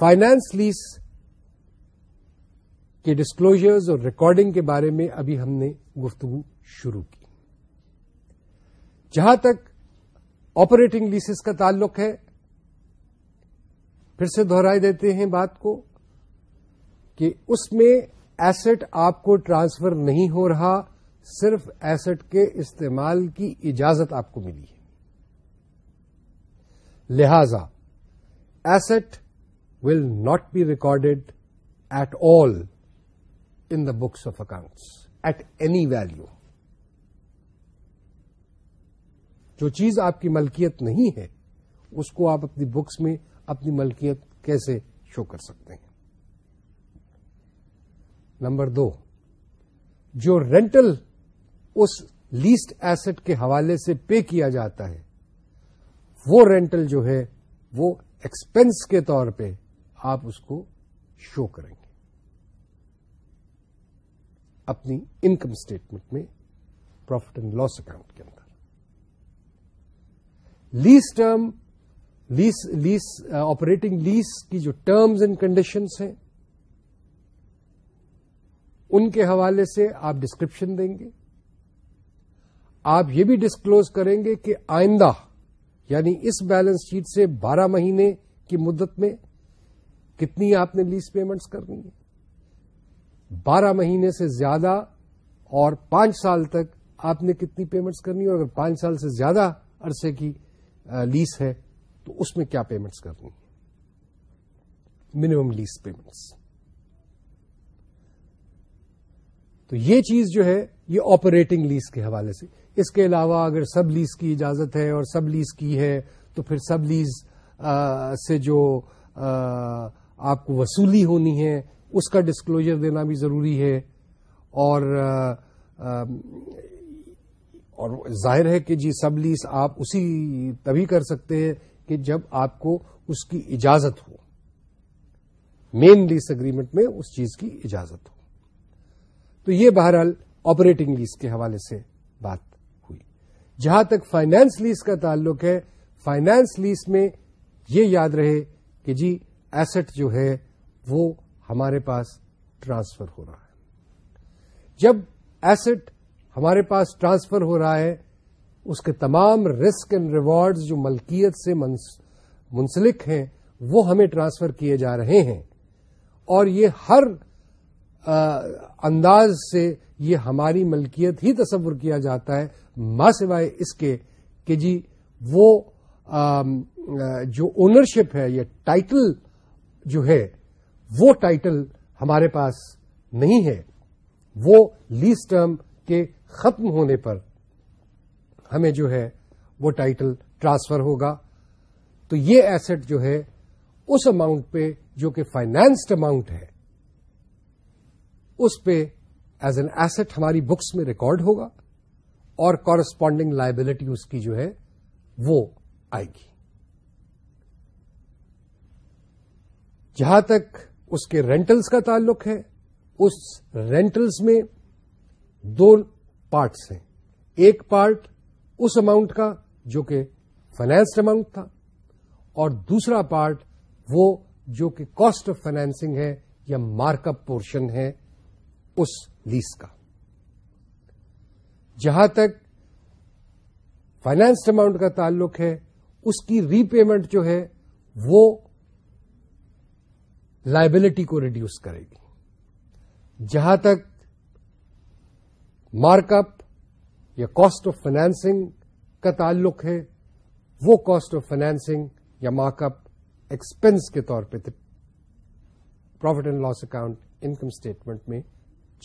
فائنانس لیس ڈسکلوجرز اور ریکارڈنگ کے بارے میں ابھی ہم نے گفتگو شروع کی جہاں تک آپریٹنگ لیسز کا تعلق ہے پھر سے دہرائی دیتے ہیں بات کو کہ اس میں ایسٹ آپ کو ٹرانسفر نہیں ہو رہا صرف ایسٹ کے استعمال کی اجازت آپ کو ملی ہے لہذا asset will not be recorded at all the books of accounts at any value جو چیز آپ کی ملکیت نہیں ہے اس کو آپ اپنی بکس میں اپنی ملکیت کیسے شو کر سکتے ہیں نمبر دو جو رینٹل اس لیسٹ ایسٹ کے حوالے سے پے کیا جاتا ہے وہ رینٹل جو ہے وہ ایکسپنس کے طور پہ آپ اس کو شو کریں گے اپنی انکم اسٹیٹمنٹ میں پروفٹ اینڈ لاس اکاؤنٹ کے اندر لیس ٹرم آپریٹنگ لیز کی جو ٹرمز اینڈ کنڈیشنس ہیں ان کے حوالے سے آپ ڈسکرپشن دیں گے آپ یہ بھی ڈسکلوز کریں گے کہ آئندہ یعنی اس بیلنس شیٹ سے بارہ مہینے کی مدت میں کتنی آپ نے لیس پیمنٹس کرنی ہے بارہ مہینے سے زیادہ اور پانچ سال تک آپ نے کتنی پیمنٹس کرنی اور اگر پانچ سال سے زیادہ عرصے کی لیس ہے تو اس میں کیا پیمنٹس کرنی ہے منیمم لیس پیمنٹس تو یہ چیز جو ہے یہ آپریٹنگ لیس کے حوالے سے اس کے علاوہ اگر سب لیز کی اجازت ہے اور سب لیس کی ہے تو پھر سب لیز سے جو آپ کو وصولی ہونی ہے اس کا ڈسکلوجر دینا بھی ضروری ہے اور اور ظاہر ہے کہ جی سب لیس آپ اسی تبھی کر سکتے ہیں کہ جب آپ کو اس کی اجازت ہو مین لیس اگریمنٹ میں اس چیز کی اجازت ہو تو یہ بہرحال آپریٹنگ لیس کے حوالے سے بات ہوئی جہاں تک فائنانس لیز کا تعلق ہے فائنانس لیس میں یہ یاد رہے کہ جی ایسٹ جو ہے وہ ہمارے پاس ٹرانسفر ہو رہا ہے جب ایسٹ ہمارے پاس ٹرانسفر ہو رہا ہے اس کے تمام رسک اینڈ ریوارڈز جو ملکیت سے منسلک ہیں وہ ہمیں ٹرانسفر کیے جا رہے ہیں اور یہ ہر انداز سے یہ ہماری ملکیت ہی تصور کیا جاتا ہے ماں سوائے اس کے کہ جی وہ جو اونرشپ ہے یا ٹائٹل جو ہے وہ ٹائٹل ہمارے پاس نہیں ہے وہ لیز ٹرم کے ختم ہونے پر ہمیں جو ہے وہ ٹائٹل ٹرانسفر ہوگا تو یہ ایسٹ جو ہے اس اماؤنٹ پہ جو کہ فائنانسڈ اماؤنٹ ہے اس پہ ایز این ایسٹ ہماری بکس میں ریکارڈ ہوگا اور کورسپونڈنگ لائبلٹی اس کی جو ہے وہ آئے گی جہاں تک اس کے رینٹلس کا تعلق ہے اس رینٹلس میں دو پارٹس ہیں ایک پارٹ اس اماؤنٹ کا جو کہ فائنینس اماؤنٹ تھا اور دوسرا پارٹ وہ جو کہ کاسٹ آف فائنینسنگ ہے یا مارک اپ پورشن ہے اس کا جہاں تک فائنینس اماؤنٹ کا تعلق ہے اس کی ری پیمنٹ جو ہے وہ لائبلٹی کو ریڈیوس کرے گی جہاں تک مارک اپ یا کاسٹ آف فائنینسنگ کا تعلق ہے وہ کاسٹ آف فائنینسنگ یا مارک اپ ایکسپینس کے طور پہ profit and loss account income statement میں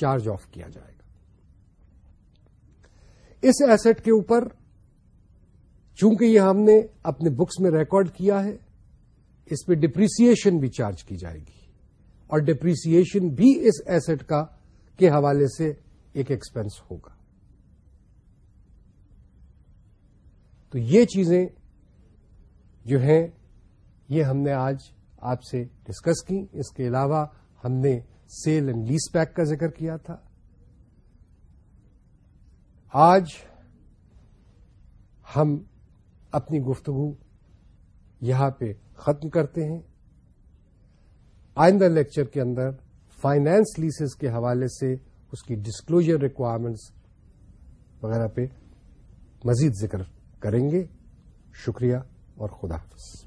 چارج آف کیا جائے گا اس ایسٹ کے اوپر چونکہ یہ ہم نے اپنے بکس میں ریکارڈ کیا ہے اس پہ ڈپریسن بھی چارج کی جائے گی اور ڈپریسن بھی اس ایسٹ کا کے حوالے سے ایک ایکسپینس ہوگا تو یہ چیزیں جو ہیں یہ ہم نے آج آپ سے ڈسکس کی اس کے علاوہ ہم نے سیل اینڈ لیس پیک کا ذکر کیا تھا آج ہم اپنی گفتگو یہاں پہ ختم کرتے ہیں آئندہ لیکچر کے اندر فائنانس لیسز کے حوالے سے اس کی ڈسکلوجر ریکوائرمنٹس وغیرہ پہ مزید ذکر کریں گے شکریہ اور خدا حافظ